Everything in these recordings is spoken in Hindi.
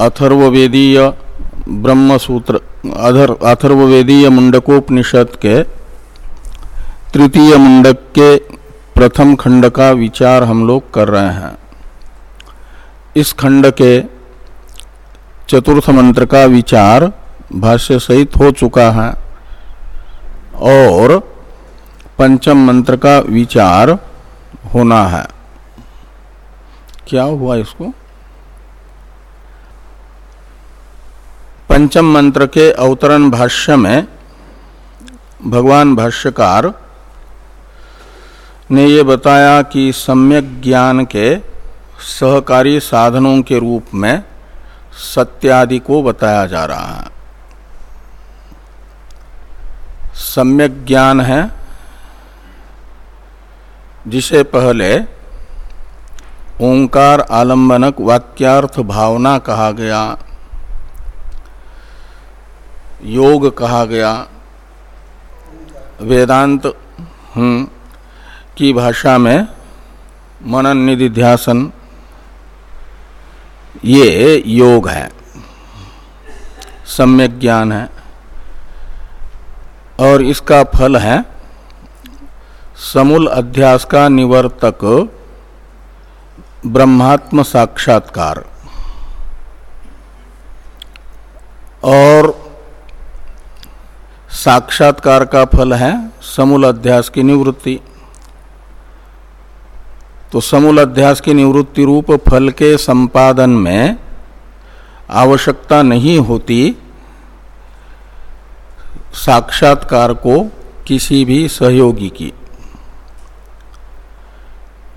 अथर्ववेदीय ब्रह्म सूत्र अधर, अथर्ववेदीय मुंडकोपनिषद के तृतीय मुंडक के प्रथम खंड का विचार हम लोग कर रहे हैं। इस खंड के चतुर्थ मंत्र का विचार भाष्य सहित हो चुका है और पंचम मंत्र का विचार होना है। क्या हुआ इसको? पंचम मंत्र के अवतरण भाष्य में भगवान भाष्यकार ने ये बताया कि सम्यक ज्ञान के सहकारी साधनों के रूप में सत्यादि को बताया जा रहा है। सम्यक ज्ञान है जिसे पहले ओंकार आलंबनक वाक्यार्थ भावना कहा गया योग कहा गया। वेदांत हम्म, की भाषा में मनन निधि ध्यासन ये योग है। सम्यक ज्ञान है। और इसका फल है समूल अध्यास का निवर्तक ब्रह्मात्म साक्षात्कार। और साक्षात्कार का फल है समूल अध्यास की निवृत्ति। तो समूल अध्यास की निवृत्ति रूप फल के संपादन में आवश्यकता नहीं होती। साक्षात्कार को किसी भी सहयोगी की।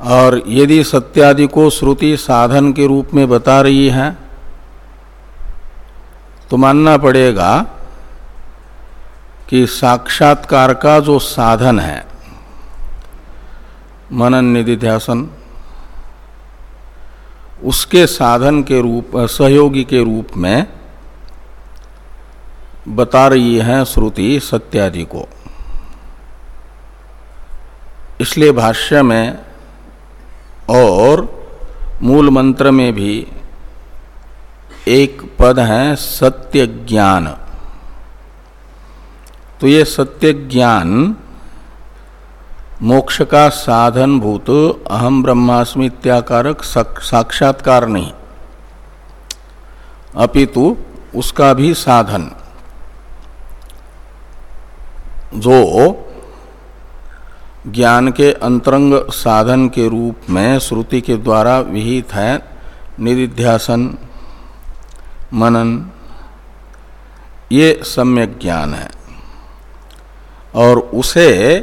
और यदि सत्यादि को श्रुति साधन के रूप में बता रही है तो मानना पड़ेगा कि साक्षात्कार का जो साधन है, मनन निधि ध्यासन उसके साधन के रूप, सहयोगी के रूप में बता रही है श्रुति सत्यादि को। इसलिए भाष्य में और मूल मंत्र में भी एक पद है सत्य ज्ञान। तो ये सत्य ज्ञान मोक्ष का साधन भूत अहम ब्रह्मास्मि इत्याकारक साक्षात्कार नहीं। अपितु उसका भी साधन। जो ज्ञान के अंतरंग साधन के रूप में श्रुति के द्वारा विहित है, निधिध्यासन, मनन, ये सम्यक ज्ञान है। और उसे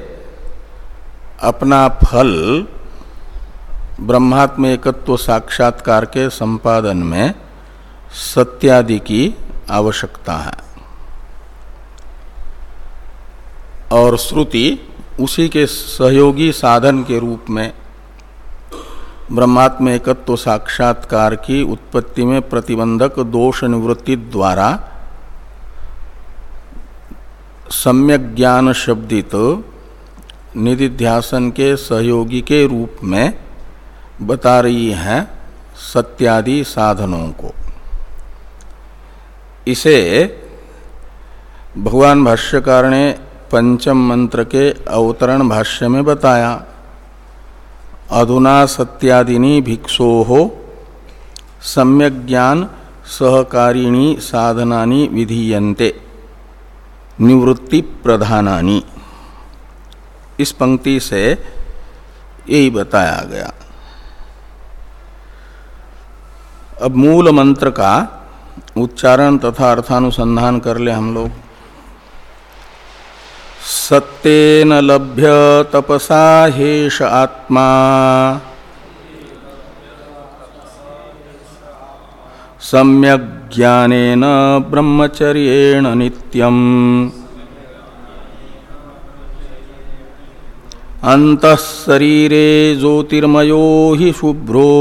अपना फल ब्रह्मात्म एकत्व साक्षात्कार के संपादन में सत्यादि की आवश्यकता है। और श्रुति उसी के सहयोगी साधन के रूप में ब्रह्मात्म एकत्व साक्षात्कार की उत्पत्ति में प्रतिबंधक दोष निवृत्ति द्वारा सम्यक ज्ञान शब्दित निधिध्यासन के सहयोगी के रूप में बता रही हैं सत्यादि साधनों को। इसे भगवान भाष्यकार ने पंचम मंत्र के अवतरण भाष्य में बताया, अधुना सत्यादिनी भिक्षो हो सम्यक ज्ञान सहकारिणी साधनानि विधीयन्ते। निवृत्ति प्रधानानि। इस पंक्ति से यही बताया गया। अब मूल मंत्र का उच्चारण तथा अर्थानुसंधान कर ले हम लोग। सत्तेन लभ्य तपसा हेष आत्मा। सम्यक ज्ञानेन ब्रह्मचर्येण नित्यम। अंतःशरीरे ज्योतिर्मयो हि शुभ्रो।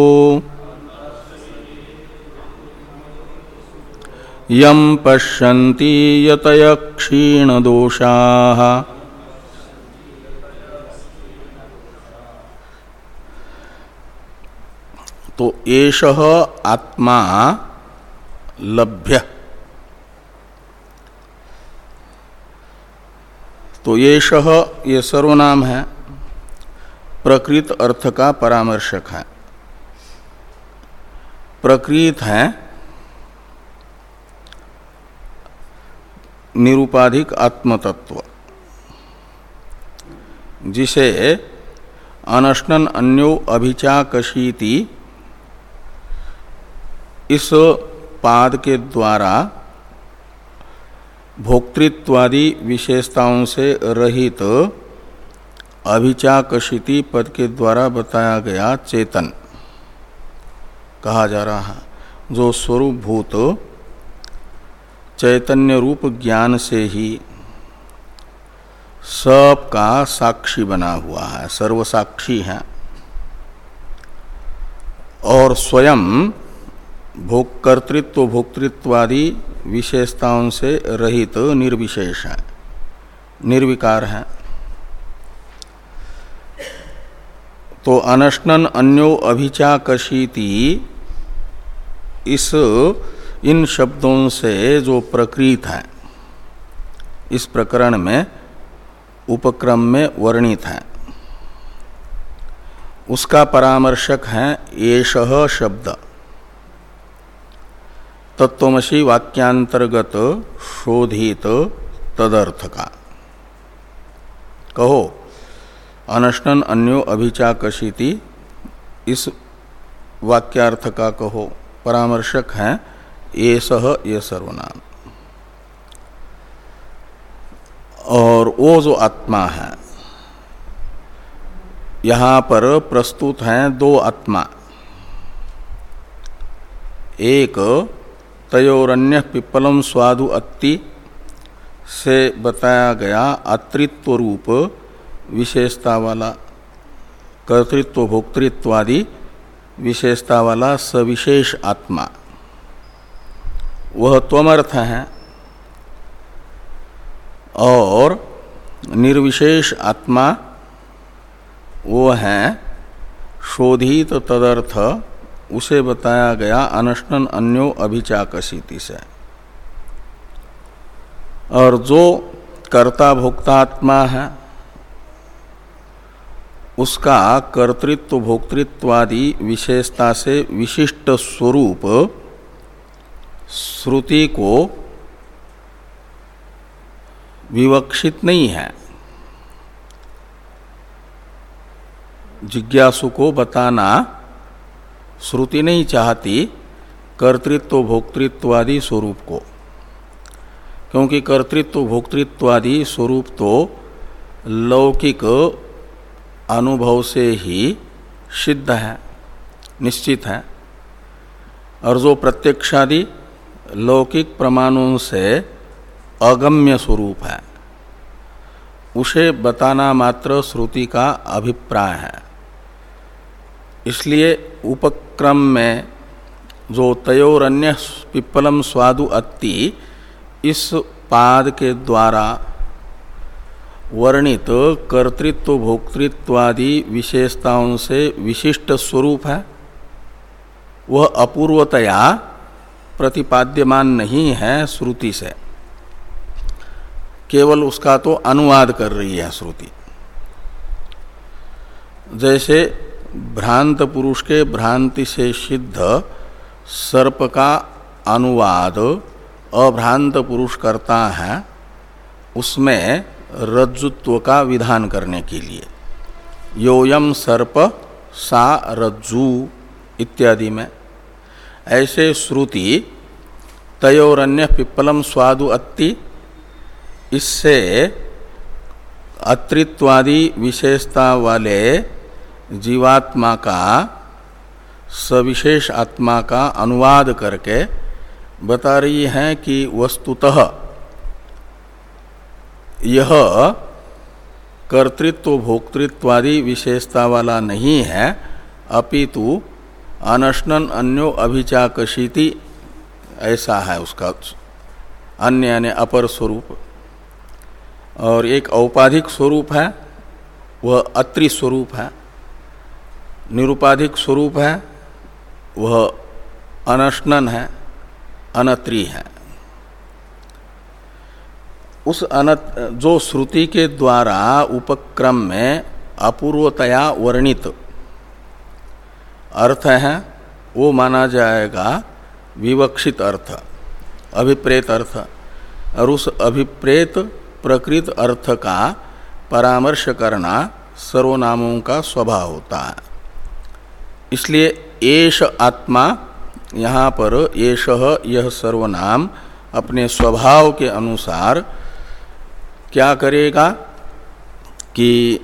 यम पश्यन्ति यतय क्षीणदोषाः तो एष आत्मा लभ्य। तो ये शह ये सर्वनाम है। प्रकृत अर्थ का परामर्शक है। प्रकृत है, निरुपाधिक आत्मतत्व, जिसे अनशन अन्यो अभिचाकशीति इस पाद के द्वारा भोक्तृत्वादि विशेषताओं से रहित अभिचाकशिति पद के द्वारा बताया गया चेतन। कहा जा रहा है, जो स्वरूप भूत चैतन्य रूप ज्ञान से ही सब का साक्षी बना हुआ है, सर्वसाक्षी है। और स्वयं भोग कर्तृत्व भोक्तृत्वादि विशेषताओं से रहित निर्विशेष है, निर्विकार है। तो अनशनन अन्यो अभिचाकशीति। इस, इन शब्दों से जो प्रकृत है, इस प्रकरण में, उपक्रम में वर्णित है। उसका परामर्शक है येष शब्द। तत्वमसी वाक्यांतर्गत शोधित तदर्थ का। कहो अनशन अन्यो अभिचाकशीति। इस वाक्यार्थ का कहो, परामर्शक है, ये सह, ये सर्वनाम। और वो जो आत्मा है, यहाँ पर प्रस्तुत हैं दो आत्मा। एक तयोरन्य पिप्पलम स्वादु अत्ति से बताया गया अतृत्व रूप विशेषता वाला कर्तृत्व, भोक्तृत्वादि विशेषता वाला सविशेष आत्मा। वह त्वमर्थ है और निर्विशेष आत्मा वो है शोधित तदर्थ, उसे बताया गया अनशन अन्यो अभिचाकशीति से। और जो कर्ता भोक्तात्मा है उसका कर्तृत्व, भोक्तृत्वादि विशेषता से विशिष्ट स्वरूप श्रुति को विवक्षित नहीं है। जिज्ञासु को बताना श्रुति नहीं चाहती कर्तृत्व, भोक्तृत्वादि स्वरूप को। क्योंकि कर्तृत्व, भोक्तृत्वादि स्वरूप तो लौकिक अनुभव से ही सिद्ध है, निश्चित है। और जो प्रत्यक्षादि लौकिक प्रमाणों से अगम्य स्वरूप है, उसे बताना मात्र श्रुति का अभिप्राय है। इसलिए उपक्रम में जो तयोरन्य पिप्पलम स्वादु अति इस पाद के द्वारा वर्णित कर्तृत्व भोक्तृत्वादि विशेषताओं से विशिष्ट स्वरूप है। वह अपूर्वतया प्रतिपाद्यमान नहीं है श्रुति से। केवल उसका तो अनुवाद कर रही है श्रुति। जैसे भ्रांत पुरुष के भ्रांति से सिद्ध सर्प का अनुवाद अभ्रांत पुरुष करता है, उसमें रज्जुत्व का विधान करने के लिए। योयम सर्प सा रज्जु इत्यादि में। ऐसे श्रुति तयोरन्य पिप्पलम स्वादु अत्ति, इससे अत्रित्वादि विशेषता वाले जीवात्मा का, सविशेष आत्मा का अनुवाद करके बता रही हैं कि वस्तुतः यह कर्तृत्व, भोक्तृत्वादि विशेषता वाला नहीं है। अपितु अनशनन अन्यो अभिचाकशीति, ऐसा है उसका अन्य अन्य अपर स्वरूप। और एक औपाधिक स्वरूप है, वह अत्रि स्वरूप है। निरुपाधिक स्वरूप है, वह अनशनन है, अनत्री है। उस अनत, जो श्रुति के द्वारा उपक्रम में अपूर्वतया वर्णित अर्थ है, वो माना जाएगा विवक्षित अर्थ, अभिप्रेत अर्थ। और उस अभिप्रेत प्रकृत अर्थ का परामर्श करना सर्वनामों का स्वभाव होता है। इसलिए एश आत्मा, यहाँ पर एश यह सर्वनाम अपने स्वभाव के अनुसार क्या करेगा कि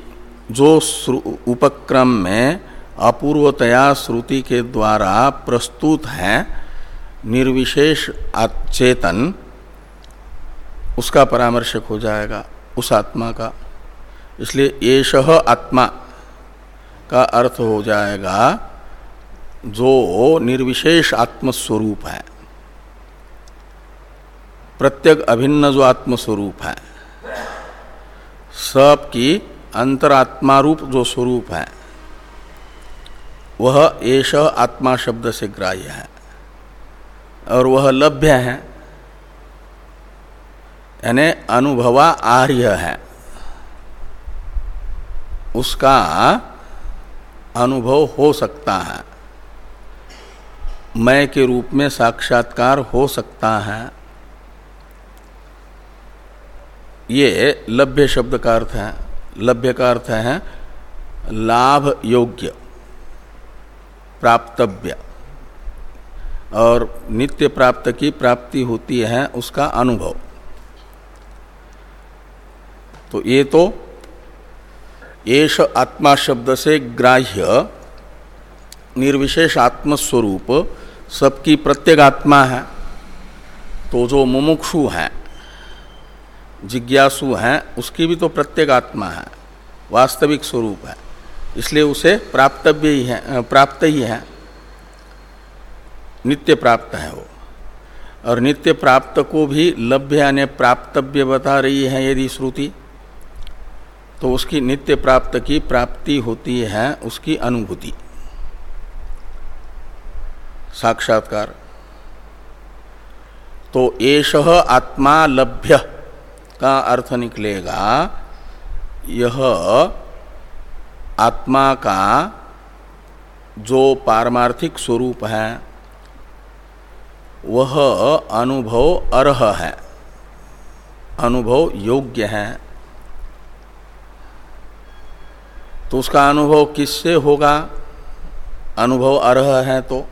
जो उपक्रम में अपूर्वतया श्रुति के द्वारा प्रस्तुत है, निर्विशेष चेतन उसका परामर्शक हो जाएगा, उस आत्मा का। इसलिए येष आत्मा का अर्थ हो जाएगा, जो निर्विशेष आत्मस्वरूप है। प्रत्येक अभिन्न जो आत्मस्वरूप है सब की अंतरात्मा रूप जो स्वरूप है, वह एष आत्मा शब्द से ग्राह्य है, और वह लभ्य है, यानी अनुभवा आर्य है। उसका अनुभव हो सकता है, मैं के रूप में साक्षात्कार हो सकता है ये लभ्य शब्द का अर्थ है, लभ्य का अर्थ है लाभ योग्य, प्राप्तव्य। और नित्य प्राप्त की प्राप्ति होती है उसका अनुभव। तो ये तो येष आत्मा शब्द से ग्राह्य, निर्विशेष आत्मस्वरूप सबकी प्रत्येक आत्मा है तो जो मुमुक्षु है जिज्ञासु हैं, उसकी भी तो प्रत्येक आत्मा है, वास्तविक स्वरूप है, इसलिए उसे प्राप्तव्य ही है प्राप्त ही है। नित्य प्राप्त है वो। और नित्य प्राप्त को भी लभ्य यानी प्राप्तव्य बता रही है यदि श्रुति तो उसकी नित्य प्राप्त की प्राप्ति होती है उसकी अनुभूति। साक्षात्कार। तो एष आत्मा लभ्य। का अर्थ निकलेगा, यह आत्मा का जो पारमार्थिक स्वरूप है, वह अनुभव अर्ह है, अनुभव योग्य है। तो उसका अनुभव किससे होगा? अनुभव अर्ह है तो।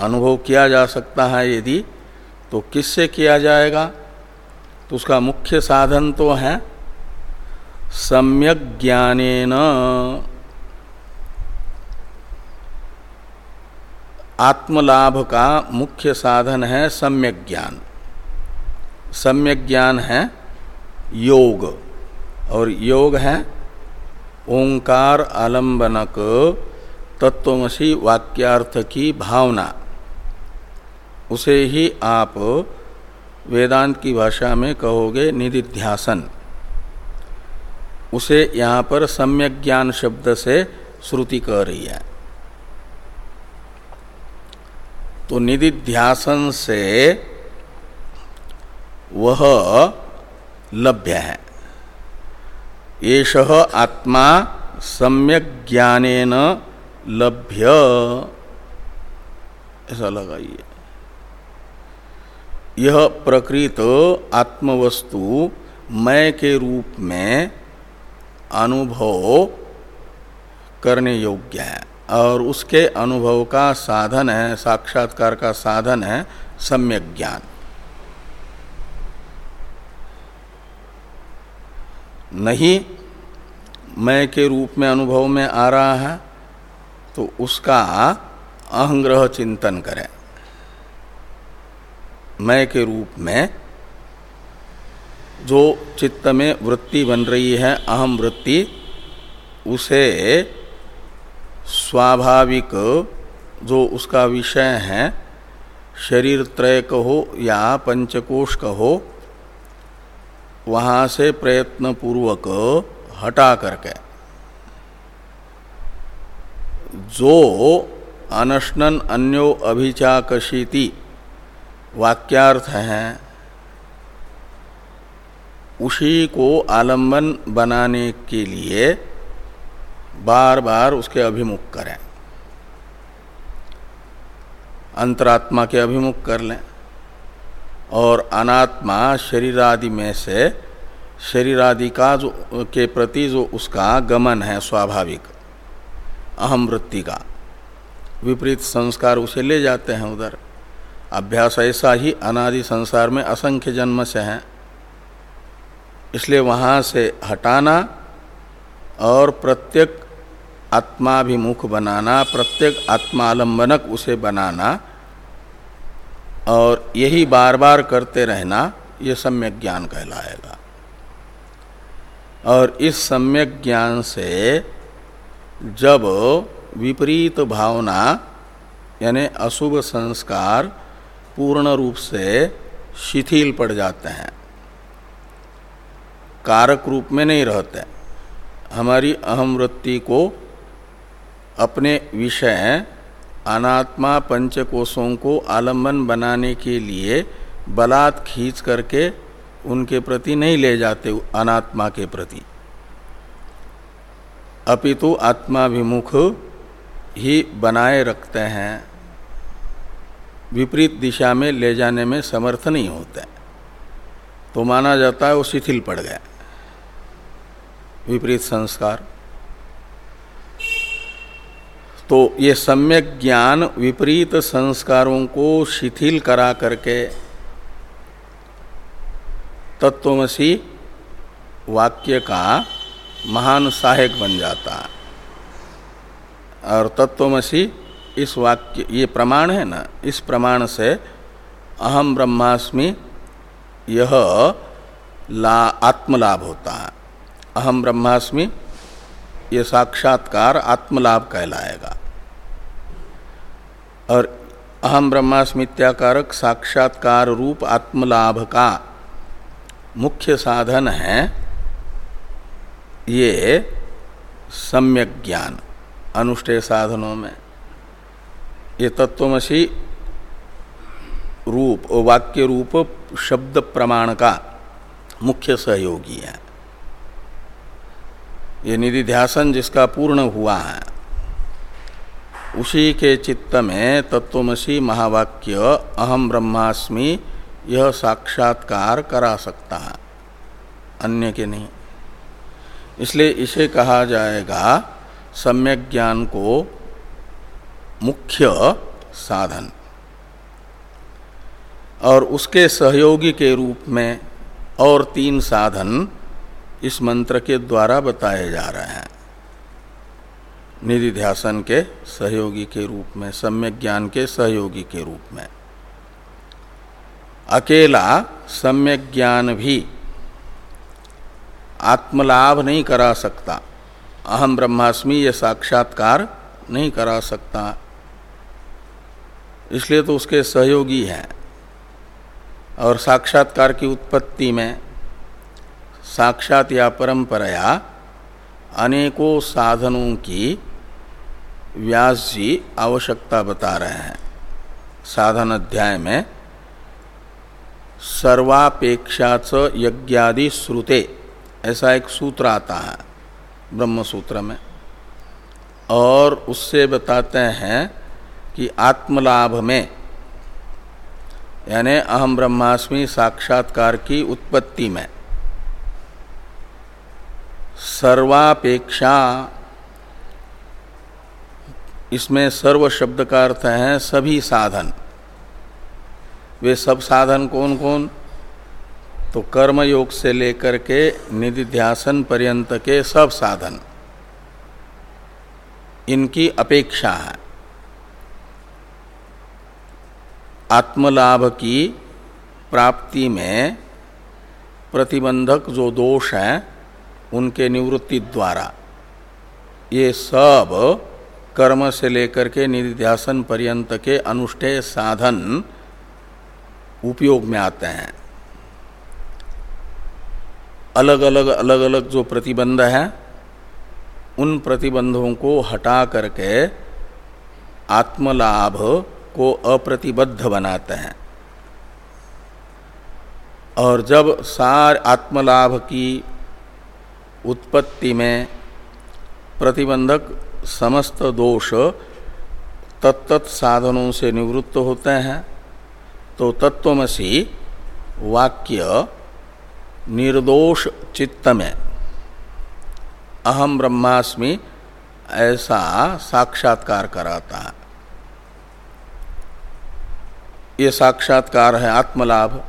अनुभव किया जा सकता है यदि तो किससे किया जाएगा? तो उसका मुख्य साधन तो है सम्यक ज्ञानेन। आत्मलाभ का मुख्य साधन है सम्यक ज्ञान। सम्यक ज्ञान है योग, और योग है ओंकार आलंबनक, तत्वमसी वाक्यार्थ की भावना। उसे ही आप वेदांत की भाषा में कहोगे निधिध्यासन। उसे यहाँ पर सम्यक ज्ञान शब्द से श्रुति कह रही है। तो निधिध्यासन से वह लभ्य है। एष आत्मा सम्यक ज्ञानेन लभ्य। ऐसा लगाइए। यह प्रकृत आत्मवस्तु मैं के रूप में अनुभव करने योग्य है। और उसके अनुभव का साधन है, साक्षात्कार का साधन है, सम्यक ज्ञान। नहीं मैं के रूप में अनुभव में आ रहा है तो उसका अहंग्रह चिंतन करें। मैं के रूप में जो चित्त में वृत्ति बन रही है, अहम वृत्ति, उसे स्वाभाविक जो उसका विषय है, शरीर त्रय कहो या पंचकोश कहो, वहाँ से प्रयत्न पूर्वक हटा करके जो अनशनन अन्यो अभिचाकशीति वाक्यार्थ हैं। उसी को आलंबन बनाने के लिए बार बार उसके अभिमुख करें। अंतरात्मा के अभिमुख कर लें और अनात्मा शरीरादि में से शरीरादि का जो, के प्रति जो उसका गमन है स्वाभाविक, अहम वृत्ति का, विपरीत संस्कार उसे ले जाते हैं उधर। अभ्यास ऐसा ही अनादि संसार में असंख्य जन्म से हैं। इसलिए वहाँ से हटाना और प्रत्येक आत्माभिमुख बनाना, प्रत्येक आत्मालंबनक उसे बनाना और यही बार बार करते रहना, ये सम्यक ज्ञान कहलाएगा। और इस सम्यक ज्ञान से जब विपरीत भावना, यानी अशुभ संस्कार पूर्ण रूप से शिथिल पड़ जाते हैं। कारक रूप में नहीं रहते। हमारी अहम वृत्ति को अपने विषय अनात्मा पंचकोशों को आलंबन बनाने के लिए बलात् खींच करके उनके प्रति नहीं ले जाते, अनात्मा के प्रति। अपितु आत्माभिमुख ही बनाए रखते हैं। विपरीत दिशा में ले जाने में समर्थ नहीं होते तो माना जाता है वो शिथिल पड़ गया। विपरीत संस्कार। तो ये सम्यक ज्ञान विपरीत संस्कारों को शिथिल करा करके तत्वमसी वाक्य का महान सहायक बन जाता है। और तत्वमसी इस वाक्य, ये प्रमाण है ना, इस प्रमाण से अहम ब्रह्मास्मि यह ला, आत्मलाभ होता है। अहम ब्रह्मास्मि ये साक्षात्कार आत्मलाभ कहलाएगा। और अहम ब्रह्मास्मित्याकारक साक्षात्कार रूप आत्मलाभ का मुख्य साधन है ये सम्यक ज्ञान, अनुष्ठेय साधनों में। ये तत्वमसी रूप वाक्य रूप शब्द प्रमाण का मुख्य सहयोगी है। ये निधि ध्यासन जिसका पूर्ण हुआ है, उसी के चित्त में तत्वमसी महावाक्य अहम ब्रह्मास्मि, यह साक्षात्कार करा सकता है, अन्य के नहीं। इसलिए इसे कहा जाएगा, सम्यक ज्ञान को मुख्य साधन। और उसके सहयोगी के रूप में और तीन साधन इस मंत्र के द्वारा बताए जा रहे हैं। निधि ध्यासन के सहयोगी के रूप में, सम्यक ज्ञान के सहयोगी के रूप में। अकेला सम्यक ज्ञान भी आत्मलाभ नहीं करा सकता। अहम ब्रह्मास्मि ये साक्षात्कार नहीं करा सकता। इसलिए तो उसके सहयोगी हैं। और साक्षात्कार की उत्पत्ति में साक्षात या परंपराया अनेकों साधनों की व्यास जी आवश्यकता बता रहे हैं। साधन अध्याय में सर्वापेक्षा च यज्ञादि श्रुते, ऐसा एक सूत्र आता है ब्रह्म सूत्र में, और उससे बताते हैं कि आत्मलाभ में यानी अहम ब्रह्मास्मि साक्षात्कार की उत्पत्ति में। सर्वापेक्षा इसमें सर्व शब्द का अर्थ है सभी साधन। वे सब साधन कौन कौन तो कर्म योग से लेकर के निधिध्यासन पर्यंत के सब साधन। इनकी अपेक्षा है। आत्मलाभ की प्राप्ति में प्रतिबंधक जो दोष हैं, उनके निवृत्ति द्वारा। ये सब कर्म से लेकर के निध्यासन पर्यंत के अनुष्ठेय साधन उपयोग में आते हैं। अलग अलग अलग अलग जो प्रतिबंध हैं, उन प्रतिबंधों को हटा करके आत्मलाभ को अप्रतिबद्ध बनाते हैं। और जब सार आत्मलाभ की उत्पत्ति में प्रतिबंधक समस्त दोष तत्त साधनों से निवृत्त होते हैं तो तत्वमसी वाक्य निर्दोष चित्त में अहम ब्रह्मास्मि ऐसा साक्षात्कार कराता है। ये साक्षात्कार है आत्मलाभ।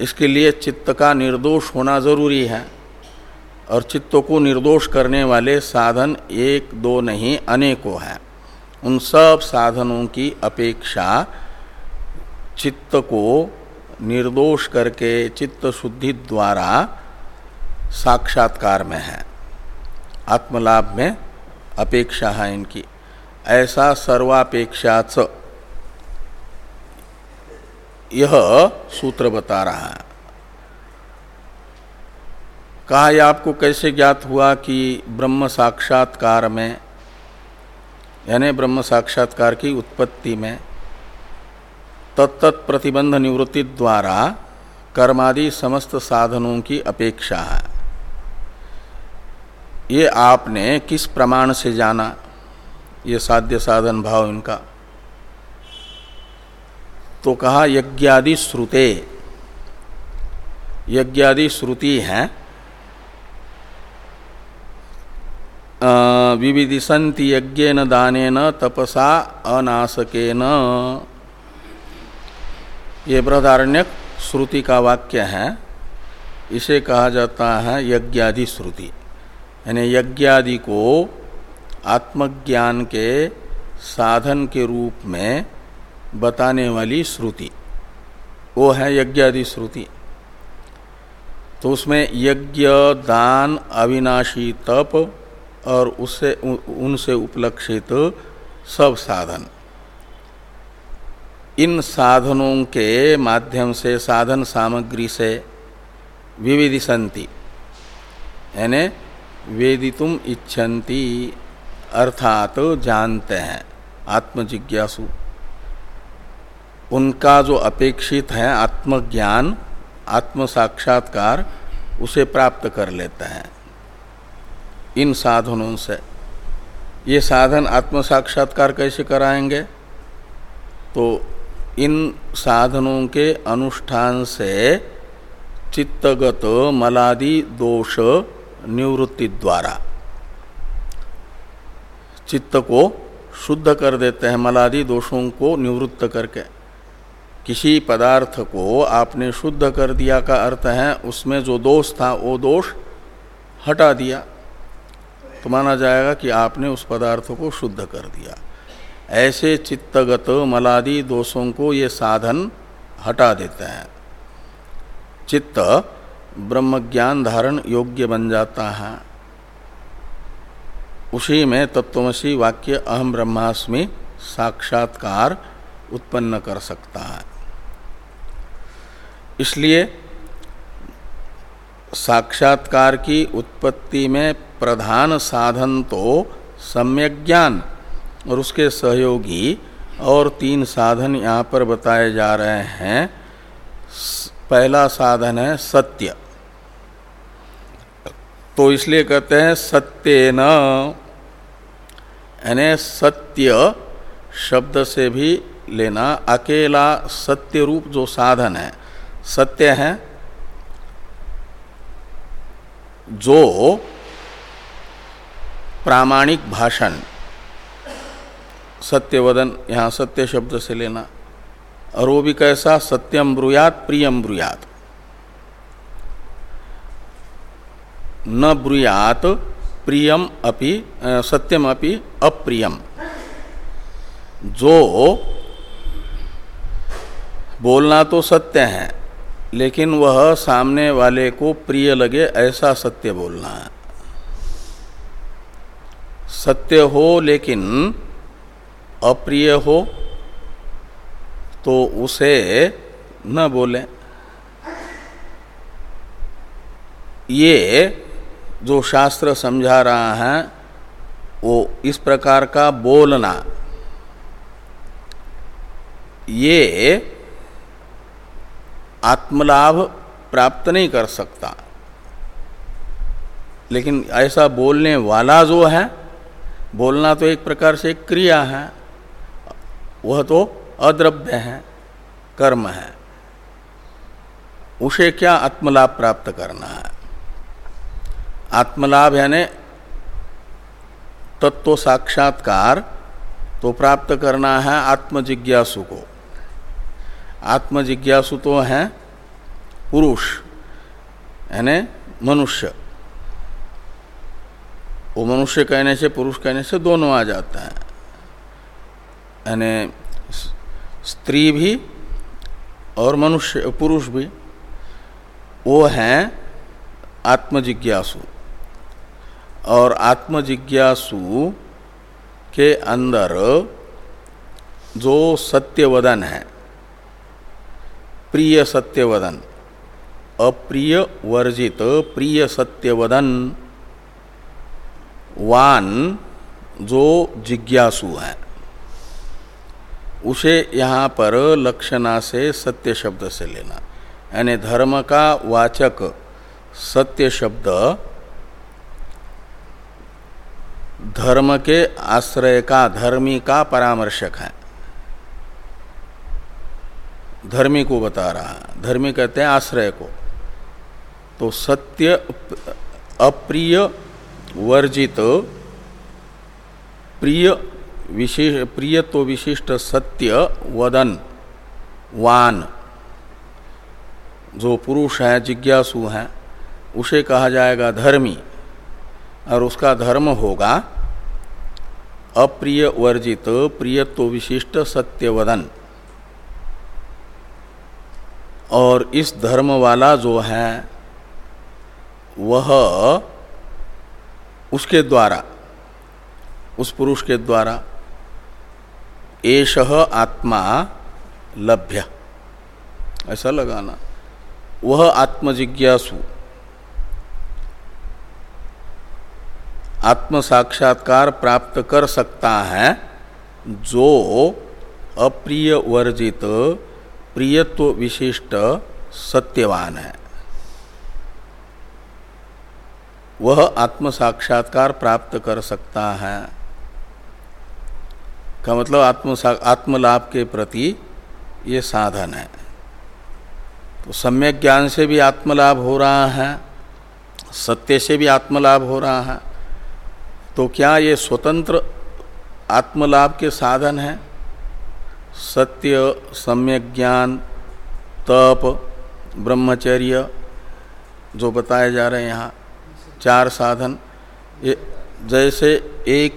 इसके लिए चित्त का निर्दोष होना ज़रूरी है और चित्त को निर्दोष करने वाले साधन एक, दो नहीं, अनेकों हैं। उन सब साधनों की अपेक्षा चित्त को निर्दोष करके चित्त शुद्धि द्वारा साक्षात्कार में है। आत्मलाभ में अपेक्षा है इनकी। ऐसा सर्वापेक्षा यह सूत्र बता रहा है। कहा, यह आपको कैसे ज्ञात हुआ कि ब्रह्म साक्षात्कार में, यानी ब्रह्म साक्षात्कार की उत्पत्ति में तत्त प्रतिबंध निवृत्ति द्वारा कर्मादि समस्त साधनों की अपेक्षा है? ये आपने किस प्रमाण से जाना? ये साध्य साधन भाव इनका। तो कहा, यज्ञादि श्रुते। यज्ञादि श्रुति हैं। विविधिशंति यज्ञ दान तपसा, अनासकेन। ये बृहदारण्यक श्रुति का वाक्य है। इसे कहा जाता है यज्ञादि श्रुति। यानी यज्ञादि को आत्मज्ञान के साधन के रूप में बताने वाली श्रुति। वो है यज्ञादि श्रुति। तो उसमें यज्ञ, दान, अविनाशी, तप और उससे उनसे उपलक्षित सब साधन। इन साधनों के माध्यम से, साधन सामग्री से विविधिशंति यानी वेदितुम इच्छन्ति, अर्थात जानते हैं, आत्मजिज्ञासु। उनका जो अपेक्षित है आत्मज्ञान आत्म साक्षात्कार उसे प्राप्त कर लेते हैं। इन साधनों से। ये साधन आत्म साक्षात्कार कैसे कराएँगे? तो इन साधनों के अनुष्ठान से चित्तगत मलादि दोष निवृत्ति द्वारा। चित्त को शुद्ध कर देते हैं, मलादि दोषों को निवृत्त करके। किसी पदार्थ को आपने शुद्ध कर दिया का अर्थ है, उसमें जो दोष था, वो दोष हटा दिया। तो माना जाएगा कि आपने उस पदार्थ को शुद्ध कर दिया। ऐसे चित्तगत मलादि दोषों को ये साधन हटा देते हैं। चित्त ब्रह्म ज्ञान धारण योग्य बन जाता है। उसी में तत्वमसी वाक्य अहम ब्रह्मास्मि साक्षात्कार उत्पन्न कर सकता है। इसलिए साक्षात्कार की उत्पत्ति में प्रधान साधन तो सम्यक ज्ञान और उसके सहयोगी और तीन साधन यहाँ पर बताए जा रहे हैं। पहला साधन है सत्य। तो इसलिए कहते हैं सत्य न यानी सत्य शब्द से भी लेना, अकेला सत्य रूप जो साधन है, सत्य है जो प्रामाणिक भाषण, सत्यवदन, यहाँ सत्य शब्द से लेना, और वो भी कैसा, सत्यम ब्रुयात, प्रियम ब्रुयात। न ब्रुयात, प्रियम अपि सत्यम अपि, अप्रियम। जो बोलना तो सत्य है, लेकिन वह सामने वाले को प्रिय लगे ऐसा सत्य बोलना है। सत्य हो लेकिन अप्रिय हो तो उसे न बोले। ये जो शास्त्र समझा रहा है, वो इस प्रकार का बोलना। ये आत्मलाभ प्राप्त नहीं कर सकता। लेकिन ऐसा बोलने वाला जो है, बोलना तो एक प्रकार से क्रिया है, वह तो अद्रव्य है, कर्म है। उसे क्या आत्मलाभ प्राप्त करना है? आत्मलाभ यानी तत्व साक्षात्कार तो प्राप्त करना है आत्मजिज्ञासु को। आत्मजिज्ञासु तो हैं पुरुष, यानी मनुष्य। वो मनुष्य कहने से, पुरुष कहने से दोनों आ जाता है। यानी स्त्री भी और मनुष्य, पुरुष भी, वो हैं आत्मजिज्ञासु। और आत्मजिज्ञासु के अंदर जो सत्यवदन है प्रिय सत्यवदन। अप्रिय वर्जित प्रिय सत्यवदन। वान, जो जिज्ञासु है। उसे यहाँ पर लक्षणा से सत्य शब्द से लेना। यानी धर्म का वाचक सत्य शब्द धर्म के आश्रय का, धर्मी का परामर्शक है। धर्मी को बता रहा है। धर्मी कहते हैं आश्रय को। तो सत्य अप्रिय वर्जित, प्रिय विशेष प्रिय तो विशिष्ट सत्य वदन, वान। जो पुरुष है, जिज्ञासु है, उसे कहा जाएगा धर्मी। और उसका धर्म होगा अप्रिय वर्जित, प्रियत्व विशिष्ट सत्यवदन और इस धर्म वाला जो है, वह उसके द्वारा, उस पुरुष के द्वारा, एष आत्मा लभ्य। ऐसा लगाना। वह आत्मजिज्ञासु। आत्म साक्षात्कार प्राप्त कर सकता है, जो अप्रिय वर्जित प्रियत्व विशिष्ट सत्यवान है। वह आत्म साक्षात्कार प्राप्त कर सकता है। का मतलब आत्म आत्मलाभ के प्रति ये साधन है। तो सम्यक ज्ञान से भी आत्मलाभ हो रहा है, सत्य से भी आत्मलाभ हो रहा है। तो क्या ये स्वतंत्र आत्मलाभ के साधन हैं? सत्य, सम्यक ज्ञान, तप, ब्रह्मचर्य, जो बताए जा रहे हैं यहाँ, चार साधन, ये जैसे एक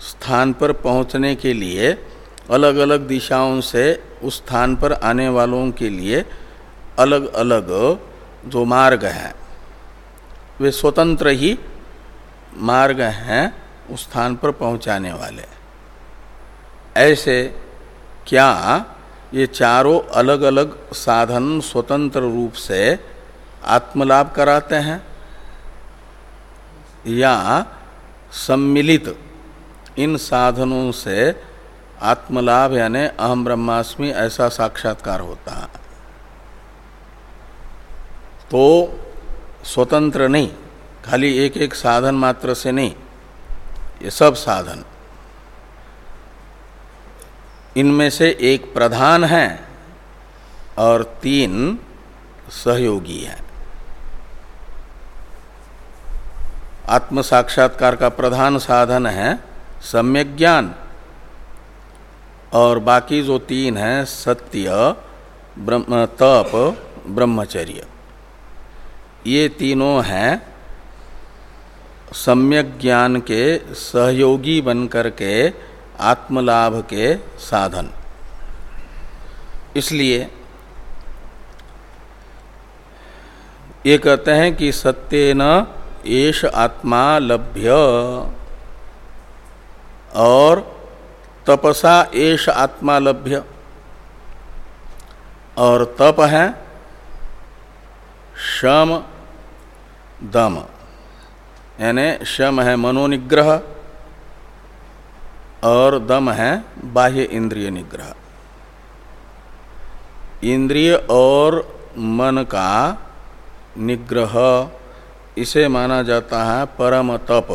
स्थान पर पहुँचने के लिए अलग अलग दिशाओं से उस स्थान पर आने वालों के लिए अलग अलग जो मार्ग हैं, वे स्वतंत्र ही मार्ग हैं उस स्थान पर पहुँचाने वाले। ऐसे क्या ये चारों अलग अलग साधन स्वतंत्र रूप से आत्मलाभ कराते हैं? या सम्मिलित इन साधनों से आत्मलाभ यानी अहम ब्रह्मास्मि ऐसा साक्षात्कार होता है? तो स्वतंत्र नहीं, खाली एक एक साधन मात्र से नहीं, ये सब साधन। इनमें से एक प्रधान है और तीन सहयोगी है। आत्म साक्षात्कार का प्रधान साधन है सम्यक ज्ञान और बाकी जो तीन हैं, सत्य, ब्रह्म, तप, ब्रह्मचर्य। ये तीनों हैं सम्यक ज्ञान के सहयोगी बनकर के आत्मलाभ के साधन। इसलिए ये कहते हैं कि सत्य न एष आत्मा लभ्य और तपसा एष आत्मा लभ्य। और तप है शम दम। यानी शम है मनोनिग्रह और दम है बाह्य इंद्रिय निग्रह। इंद्रिय और मन का निग्रह, इसे माना जाता है परम तप।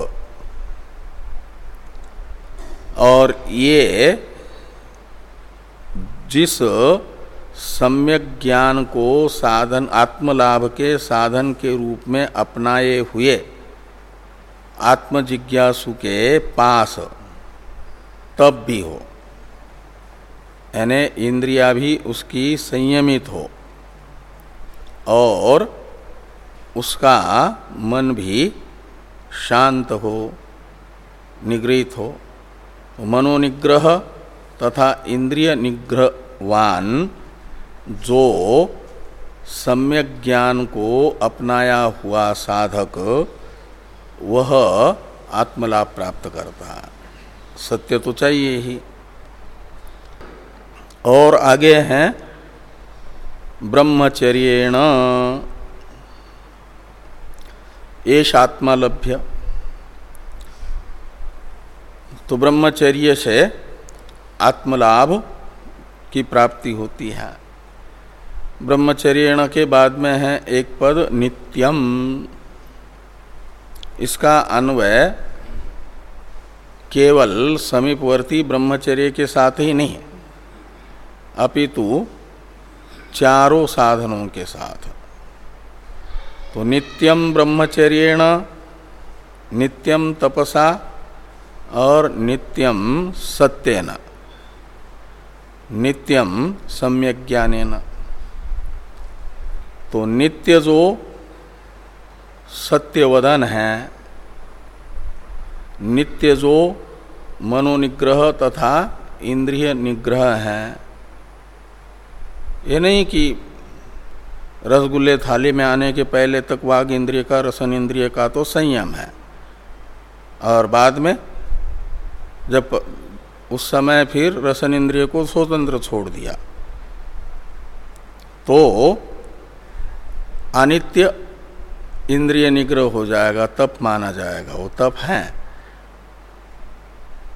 और ये जिस सम्यक ज्ञान को साधन, आत्मलाभ के साधन के रूप में अपनाए हुए आत्मजिज्ञासु के पास तब भी हो। यानी इंद्रिया भी उसकी संयमित हो। और उसका मन भी शांत हो, निगृहित हो। तो मनोनिग्रह तथा इंद्रिय निग्रहवान जो सम्यक ज्ञान को अपनाया हुआ साधक, वह आत्मलाभ प्राप्त करता है। सत्य तो चाहिए ही। और आगे हैं, ब्रह्मचर्येण। एश आत्मालभ्य। तो ब्रह्मचर्य से आत्मलाभ की प्राप्ति होती है। ब्रह्मचर्य के बाद में है एक पद, नित्यम। इसका अन्वय केवल समीपवर्ती ब्रह्मचर्य के साथ ही नहीं, अपितु चारों साधनों के साथ। तो नित्यम ब्रह्मचर्येण नित्यम तपसा और नित्यम सत्यन नित्यम सम्यक ज्ञानेन। तो नित्य जो सत्यवदन है नित्य जो मनोनिग्रह तथा इंद्रिय निग्रह है। ये नहीं कि रसगुल्ले थाली में आने के पहले तक वाघ इंद्रिय का, रसन इंद्रिय का तो संयम है। और बाद में जब उस समय फिर रसन इंद्रिय को स्वतंत्र छोड़ दिया तो अनित्य इंद्रिय निग्रह हो जाएगा, तप माना जाएगा, वो तप है।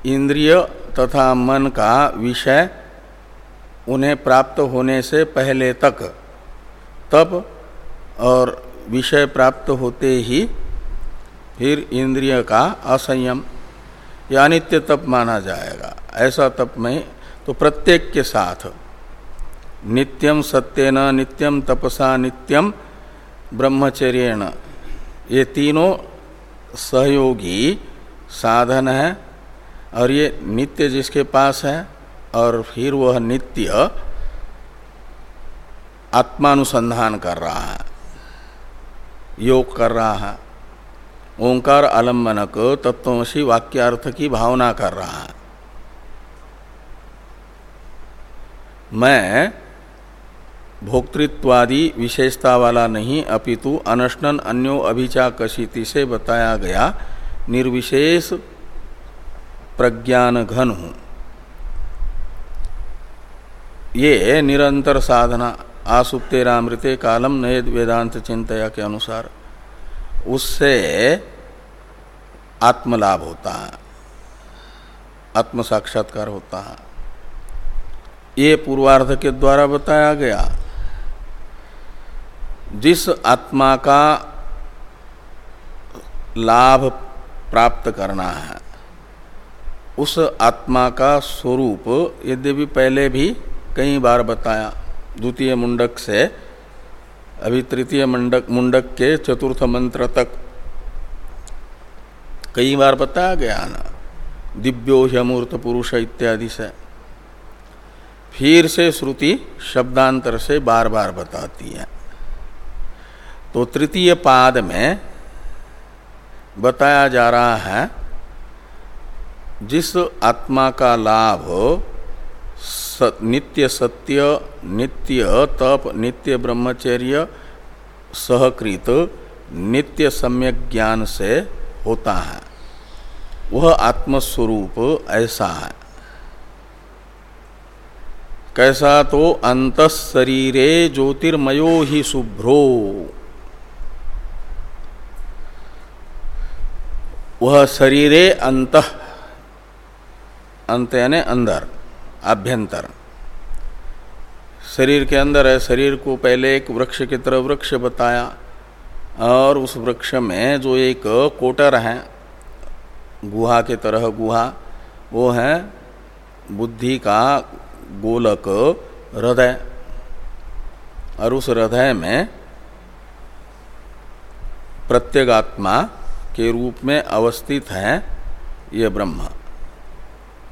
इंद्रिय तथा मन का विषय उन्हें प्राप्त होने से पहले तक तप और विषय प्राप्त होते ही फिर इंद्रिय का असंयम या नित्य तप माना जाएगा। ऐसा तप में तो प्रत्येक के साथ नित्यम सत्यन, नित्यम तपसा, नित्यम ब्रह्मचर्यण, ये तीनों सहयोगी साधन है। और ये नित्य जिसके पास है, और फिर वह नित्य आत्मानुसंधान कर रहा है, योग कर रहा है, ओंकार आलम्बनक तत्वशी वाक्यार्थ की भावना कर रहा है। मैं भोक्तृत्वादि विशेषता वाला नहीं, अपितु अनशनन अन्यो अभिचाकशिति से बताया गया निर्विशेष प्रज्ञान घन हूँ ये निरंतर साधना, आसुप्तेरामृते कालम नए वेदांत चिंतया के अनुसार, उससे आत्मलाभ होता है आत्म साक्षात्कार होता है। ये पूर्वार्ध के द्वारा बताया गया, जिस आत्मा का लाभ प्राप्त करना है उस आत्मा का स्वरूप यद्यपि पहले भी कई बार बताया। द्वितीय मुंडक से, अभी तृतीय मुंडक मुंडक के चतुर्थ मंत्र तक। कई बार बताया गया ना, दिव्यो ह्यमूर्त पुरुष इत्यादि से। फिर से श्रुति शब्दांतर से बार बार बताती है। तो तृतीय पाद में बताया जा रहा है जिस आत्मा का लाभ सत, नित्य सत्य नित्य तप नित्य ब्रह्मचर्य सहकृत नित्य सम्यक ज्ञान से होता है। वह आत्मस्वरूप ऐसा है। कैसा तो अंत शरीरे ज्योतिर्मयो ही शुभ्रो। वह शरीरे अंत अंत यानी अंदर आभ्यंतर शरीर के अंदर है, शरीर को पहले एक वृक्ष की तरह वृक्ष बताया, और उस वृक्ष में जो एक कोटर है, गुहा के तरह गुहा, वो है बुद्धि का गोलक हृदय। और उस हृदय में प्रत्यगात्मा के रूप में अवस्थित है ये ब्रह्म।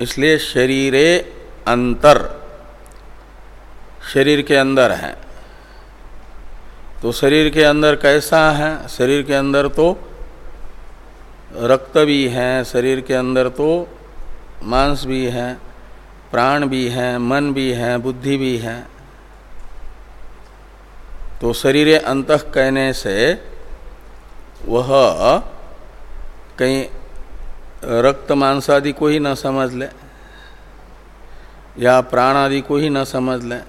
इसलिए शरीरे अंतर, शरीर के अंदर है। तो शरीर के अंदर कैसा है? शरीर के अंदर तो रक्त भी है, शरीर के अंदर तो मांस भी है, प्राण भी है, मन भी है, बुद्धि भी है। तो शरीर अंत कहने से वह कहीं रक्त मांस आदि को ही न समझ ले, या प्राण आदि को ही न समझ ले,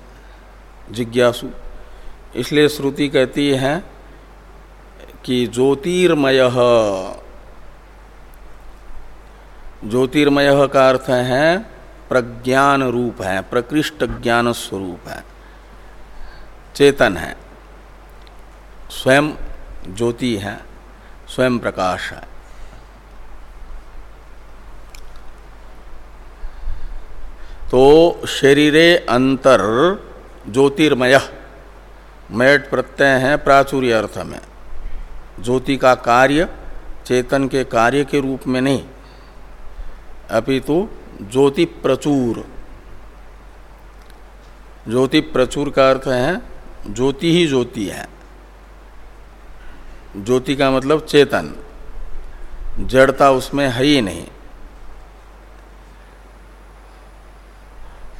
जिज्ञासु। इसलिए श्रुति कहती है कि ज्योतिर्मय ज्योतिर्मय का अर्थ है प्रज्ञान रूप है, प्रकृष्ट ज्ञान स्वरूप है, चेतन है, स्वयं ज्योति है, स्वयं प्रकाश है। तो शरीरे अंतर ज्योतिर्मय। मैट प्रत्यय है प्राचुर्य अर्थ में। ज्योति का कार्य चेतन के कार्य के रूप में नहीं। अपितु ज्योति प्रचुर। ज्योति प्रचुर का अर्थ है, ज्योति ही ज्योति है। ज्योति का मतलब चेतन। जड़ता उसमें है ही नहीं।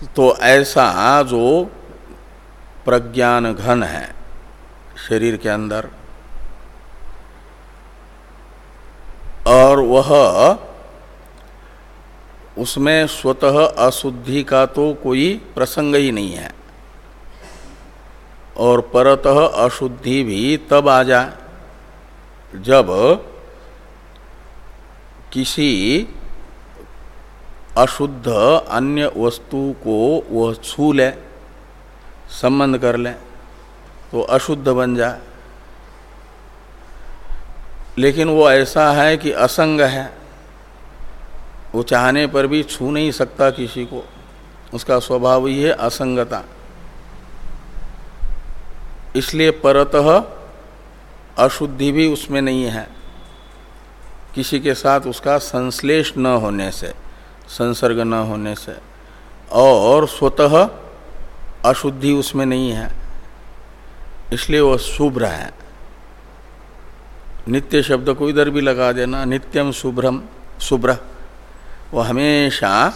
तो ऐसा जो प्रज्ञान घन है शरीर के अंदर, और वह उसमें स्वतः अशुद्धि का तो कोई प्रसंग ही नहीं है, और परतः अशुद्धि भी तब आ जाए जब किसी अशुद्ध अन्य वस्तु को वह छू ले, संबंध कर ले तो अशुद्ध बन जाए लेकिन वो ऐसा है कि असंग है। वो चाहने पर भी छू नहीं सकता किसी को। उसका स्वभाव ही है असंगता। इसलिए परतः अशुद्धि भी उसमें नहीं है। किसी के साथ उसका संश्लेष न होने से। संसर्ग न होने से। और स्वतः अशुद्धि उसमें नहीं है। इसलिए वह शुभ्र है। नित्य शब्द को इधर भी लगा देना नित्यम शुभ्रम शुभ्र। वह हमेशा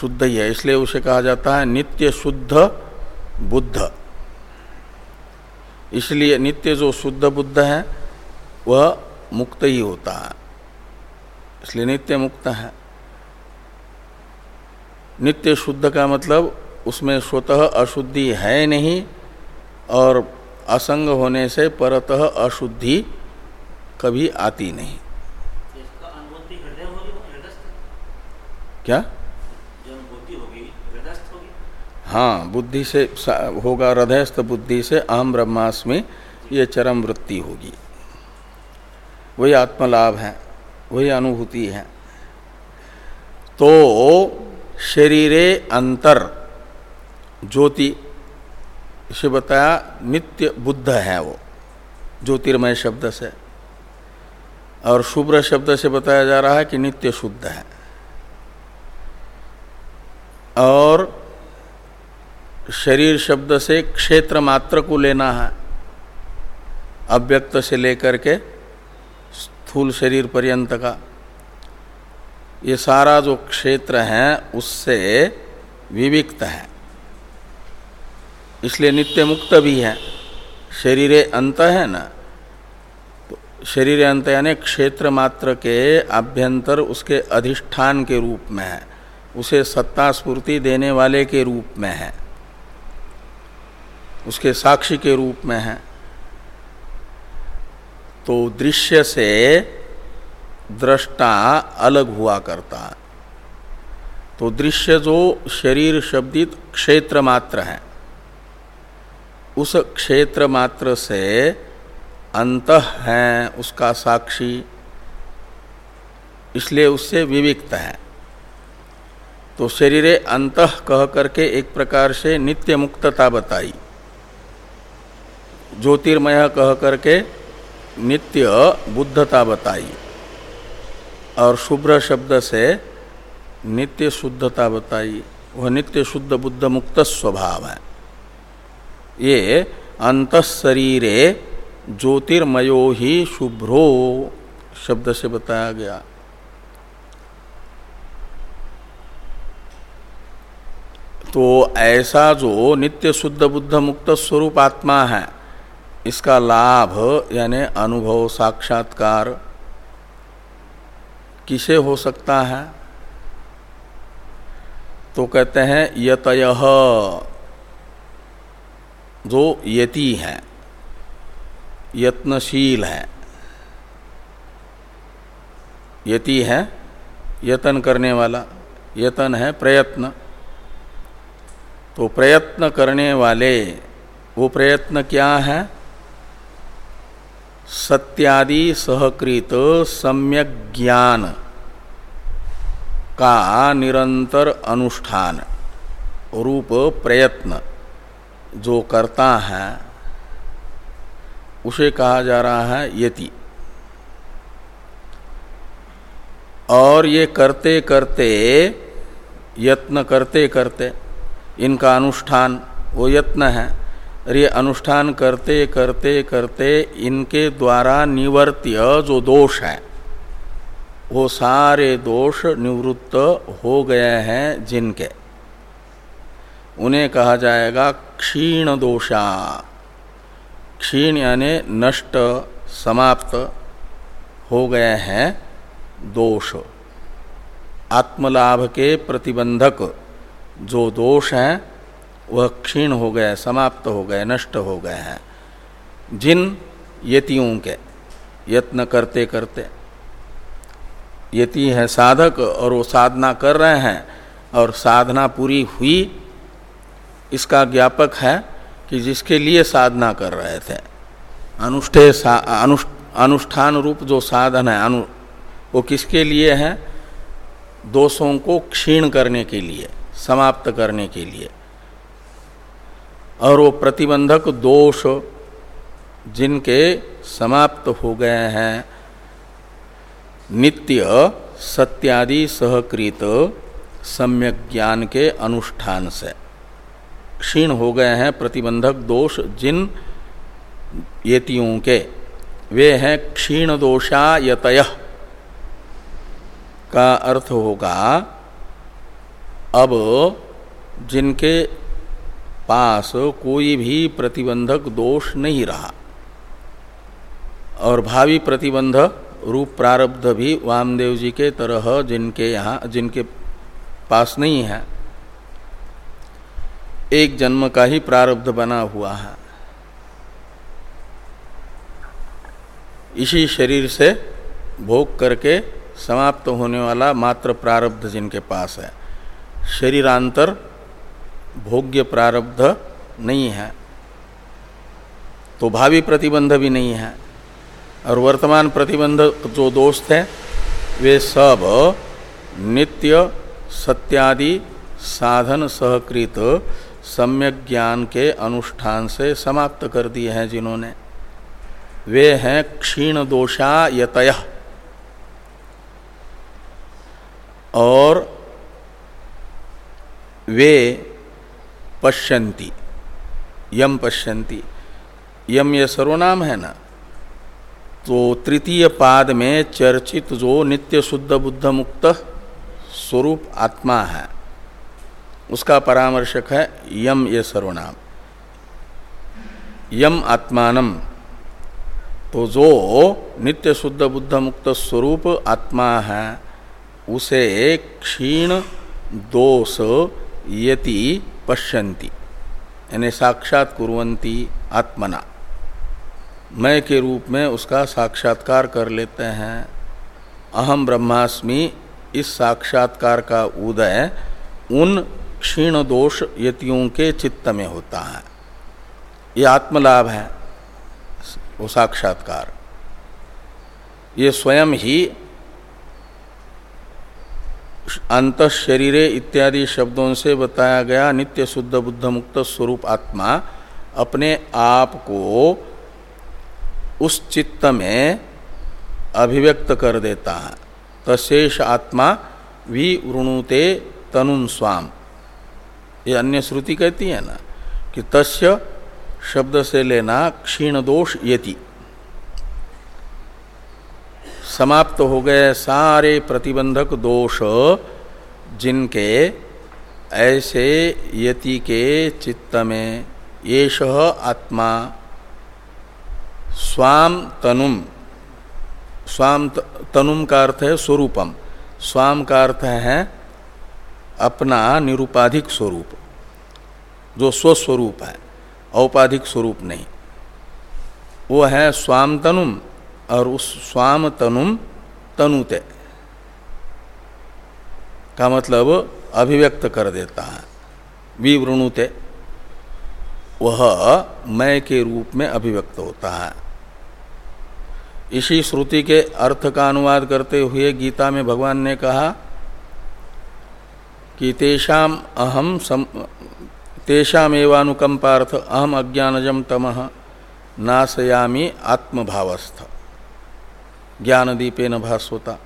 शुद्ध ही है, इसलिए उसे कहा जाता है नित्य शुद्ध बुद्ध। इसलिए नित्य जो शुद्ध बुद्ध है, वह मुक्त ही होता है। इसलिए नित्य मुक्त है। नित्य शुद्ध का मतलब उसमें स्वतः अशुद्धि है नहीं और असंग होने से परतः अशुद्धि कभी आती नहीं। क्या? हाँ बुद्धि से होगा हृदयस्थ बुद्धि से अहम ब्रह्मास्मि ये चरम वृत्ति होगी। वही आत्मलाभ है वही अनुभूति है। तो शरीरे अंतर। ज्योति, इसे बताया, नित्य बुद्ध है वो। ज्योतिर्मय शब्द से। और शुभ्र शब्द से बताया जा रहा है कि नित्य शुद्ध है। और शरीर शब्द से क्षेत्र मात्र को लेना है। अव्यक्त से लेकर के स्थूल शरीर पर्यंत का। ये सारा जो क्षेत्र है, उससे विविक्त है। इसलिए नित्य मुक्त भी है। शरीर अंत है ना? तो शरीर अंत यानी क्षेत्र मात्र के आभ्यंतर उसके अधिष्ठान के रूप में है। उसे सत्ता स्फूर्ति देने वाले के रूप में है। उसके साक्षी के रूप में है। तो दृश्य से दृष्टा अलग हुआ करता है। तो दृश्य जो शरीर शब्दित क्षेत्र मात्र है, उस क्षेत्र मात्र से अंत है उसका साक्षी, इसलिए उससे विविक्त है। तो शरीरे अंत कह करके एक प्रकार से नित्य मुक्तता बताई। ज्योतिर्मय कह करके नित्य बुद्धता बताई। और शुभ्र शब्द से नित्य शुद्धता बताई। वह नित्य शुद्ध बुद्ध मुक्त स्वभाव है। ये अंत शरीरे ज्योतिर्मयो ही शुभ्रो शब्द से बताया गया। तो ऐसा जो नित्य शुद्ध बुद्ध मुक्त स्वरूप आत्मा है, इसका लाभ यानी अनुभव साक्षात्कार किसे हो सकता है? तो कहते हैं, यतय। जो यति है, यत्नशील है। यति है, यतन करने वाला, यतन है प्रयत्न। तो प्रयत्न करने वाले, वो प्रयत्न क्या है? सत्यादि सहकृत सम्यक ज्ञान का निरंतर अनुष्ठान, रूप प्रयत्न जो करता है, उसे कहा जा रहा है यति। और ये करते करते, यत्न करते करते, इनका अनुष्ठान वो यत्न है। ये अनुष्ठान करते करते करते इनके द्वारा निवर्त्य जो दोष है, वो सारे दोष निवृत्त हो गए हैं जिनके। उन्हें कहा जाएगा क्षीण दोषा। क्षीण यानी नष्ट, समाप्त हो गए हैं दोष। आत्मलाभ के प्रतिबंधक जो दोष हैं वह क्षीण हो गए, समाप्त हो गए, नष्ट हो गए हैं। जिन यतियों के यत्न करते करते, यति है साधक और वो साधना कर रहे हैं और साधना पूरी हुई, इसका ज्ञापक है कि जिसके लिए साधना कर रहे थे। अनुष्ठे अनुष्ठान रूप जो साधन है, अनु, वो किसके लिए है? दोषों को क्षीण करने के लिए, समाप्त करने के लिए। और वो प्रतिबंधक दोष जिनके समाप्त हो गए हैं, नित्य सत्यादि सहकृत सम्यक ज्ञान के अनुष्ठान से। क्षीण हो गए हैं प्रतिबंधक दोष जिन येतियों के। वे हैं क्षीण दोषा यतय का अर्थ होगा, अब जिनके पास कोई भी प्रतिबंधक दोष नहीं रहा। और भावी प्रतिबंध रूप प्रारब्ध भी वामदेव जी के तरह जिनके यहाँ, जिनके पास नहीं है। एक जन्म का ही प्रारब्ध बना हुआ है। इसी शरीर से भोग करके समाप्त होने वाला मात्र प्रारब्ध जिनके पास है। शरीरांतर भोग्य प्रारब्ध नहीं है। तो भावी प्रतिबंध भी नहीं है। और वर्तमान प्रतिबंध जो दोस्त है, वे सब नित्य, सत्यादि, साधन सहकृत, सम्यक ज्ञान के अनुष्ठान से समाप्त कर दिए हैं जिन्होंने। वे हैं क्षीण दोषा यतय और वे पश्यंती यम पश्यंती यम ये सर्वनाम है ना? तो तृतीय पाद में चर्चित जो नित्य शुद्ध बुद्ध मुक्त स्वरूप आत्मा है, उसका परामर्शक है यम ये सर्वनाम। यम आत्मानम तो जो नित्य शुद्ध बुद्ध मुक्त स्वरूप आत्मा है, उसे क्षीण दोष यति पश्यन्ति। यानी साक्षात कुरंती आत्मना। मैं के रूप में उसका साक्षात्कार कर लेते हैं। अहम ब्रह्मास्मि, इस साक्षात्कार का उदय उन क्षीण दोष यतियों के चित्त में होता है। ये आत्मलाभ है, वो साक्षात्कार। ये स्वयं ही अंत शरीरे इत्यादि शब्दों से बताया गया नित्य शुद्ध बुद्ध मुक्त स्वरूप आत्मा अपने आप को उस चित्त में अभिव्यक्त कर देता है। तशेष आत्मा विवृणुते तनुन स्वाम। ये अन्य श्रुति कहती है ना कि तस्य शब्द से लेना क्षीण दोष यति। समाप्त हो गए सारे प्रतिबंधक दोष, जिनके ऐसे यति के चित्त में येष आत्मा, स्वाम तनुम स्वाम तनुम का अर्थ है स्वरूपम, स्वाम का अर्थ है अपना निरुपाधिक स्वरूप, जो स्वस्वरूप है, औपाधिक स्वरूप नहीं। वो है स्वाम तनुम और उस स्वाम तनुम तनुते। का मतलब? अभिव्यक्त कर देता है। विवृणुते। वह मैं के रूप में अभिव्यक्त होता है। इसी श्रुति के अर्थ का अनुवाद करते हुए गीता में भगवान ने कहा कि तेषाम अहम सम तेषाम एवानुकंपार्थ अहम अज्ञानजम तमह नाशयामी आत्मभावस्थ। ज्ञानदीपे न भास्वता।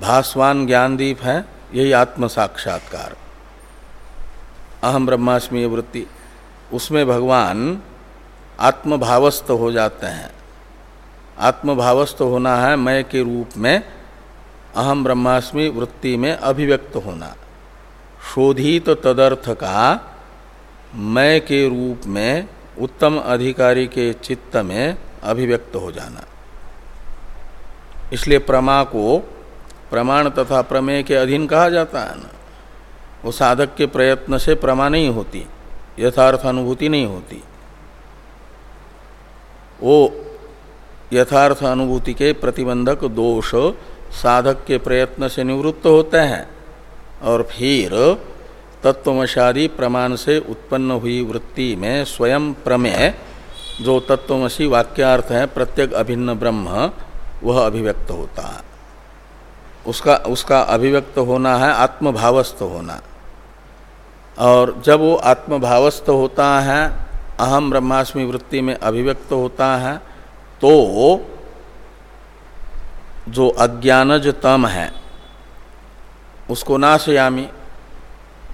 भास्वान ज्ञानदीप है, यही आत्म साक्षात्कार। अहम ब्रह्मास्मी वृत्ति। उसमें भगवान आत्मभावस्थ हो जाते हैं। आत्मभावस्थ होना है मैं के रूप में, अहम ब्रह्मास्मि वृत्ति में अभिव्यक्त होना। शोधित तदर्थ का मैं के रूप में, उत्तम अधिकारी के चित्त में अभिव्यक्त हो जाना। इसलिए प्रमा को प्रमाण तथा प्रमेय के अधीन कहा जाता है ना। वो साधक के प्रयत्न से प्रमा नहीं होती, यथार्थ अनुभूति नहीं होती। वो यथार्थ अनुभूति के प्रतिबंधक दोष साधक के प्रयत्न से निवृत्त होते हैं और फिर तत्वमशादी प्रमाण से उत्पन्न हुई वृत्ति में स्वयं प्रमेय, जो तत्वमसी वाक्यार्थ है, प्रत्येक अभिन्न ब्रह्म वह अभिव्यक्त होता है। उसका उसका अभिव्यक्त होना है, आत्मभावस्थ होना। और जब वो आत्मभावस्थ होता है, अहम ब्रह्मास्मि वृत्ति में अभिव्यक्त होता है तो जो अज्ञानज तम है, उसको नाशयामी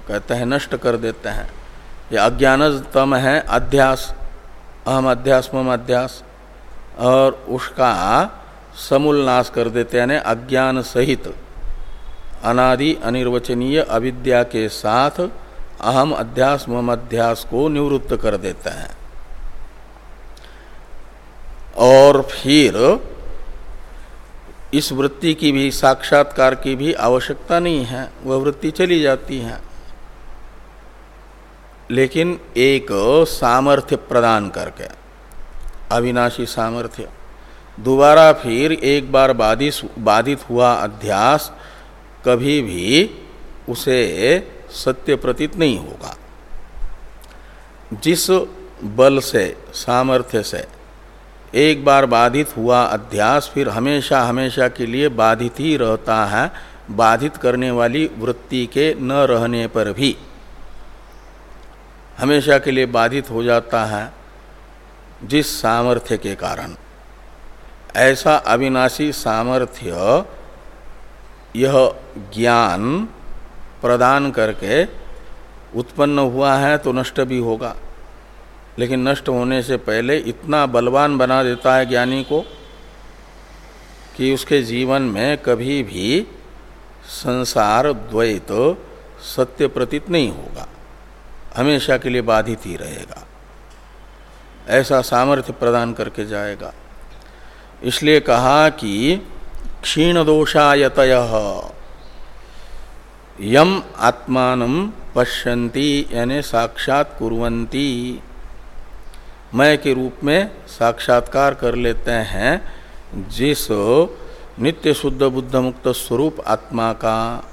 कहते हैं, नष्ट कर देते हैं। ये अज्ञानज तम है, अध्यास, अहम अध्यास, मम अध्यास, और उसका समूल नाश कर देते हैं अज्ञान सहित। अनादि अनिर्वचनीय अविद्या के साथ अहम अध्यास मम अध्यास को निवृत्त कर देते हैं। और फिर इस वृत्ति की भी, साक्षात्कार की भी आवश्यकता नहीं है, वह वृत्ति चली जाती है। लेकिन एक सामर्थ्य प्रदान करके, अविनाशी सामर्थ्य। दोबारा फिर एक बार बाधित बाधित हुआ अध्यास, कभी भी उसे सत्य प्रतीत नहीं होगा। जिस बल से, सामर्थ्य से एक बार बाधित हुआ अध्यास फिर हमेशा हमेशा के लिए बाधित ही रहता है, बाधित करने वाली वृत्ति के न रहने पर भी। हमेशा के लिए बाधित हो जाता है जिस सामर्थ्य के कारण। ऐसा अविनाशी सामर्थ्य यह ज्ञान प्रदान करके उत्पन्न हुआ है तो नष्ट भी होगा। लेकिन नष्ट होने से पहले इतना बलवान बना देता है ज्ञानी को कि उसके जीवन में कभी भी संसार द्वैत सत्य प्रतीत नहीं होगा। हमेशा के लिए बाधित ही रहेगा। ऐसा सामर्थ्य प्रदान करके जाएगा। इसलिए कहा कि क्षीण दोषायत यम आत्मान पश्यन्ति, यानी साक्षात कुरंती मय के रूप में साक्षात्कार कर लेते हैं, जिस नित्य शुद्ध बुद्ध मुक्त स्वरूप आत्मा का।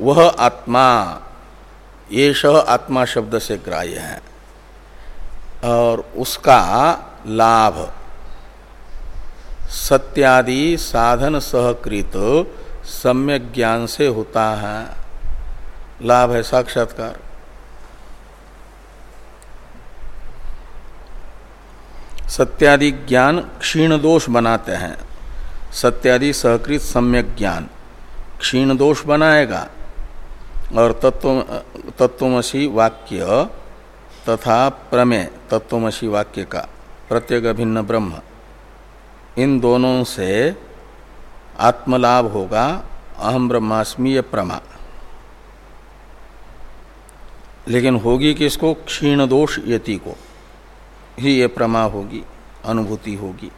वह आत्मा, ये आत्मा शब्द से ग्राह्य है। और उसका लाभ सत्यादि साधन सहकृत सम्यक ज्ञान से होता है। लाभ है साक्षात्कार। सत्यादि ज्ञान क्षीण दोष बनाते हैं। सत्यादि सहकृत सम्यक ज्ञान क्षीण दोष बनाएगा। और तत्व, तत्वमसी वाक्य तथा प्रमेय, तत्वमसी वाक्य का प्रत्येक अभिन्न ब्रह्म। इन दोनों से आत्मलाभ होगा, अहम ब्रह्मास्मीय प्रमा। लेकिन होगी किसको? क्षीण दोष यति को। ही ये प्रमा होगी, अनुभूति होगी।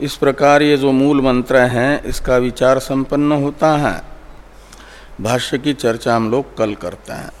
इस प्रकार ये जो मूल मंत्र हैं, इसका विचार संपन्न होता है। भाष्य की चर्चा हम लोग कल करते हैं।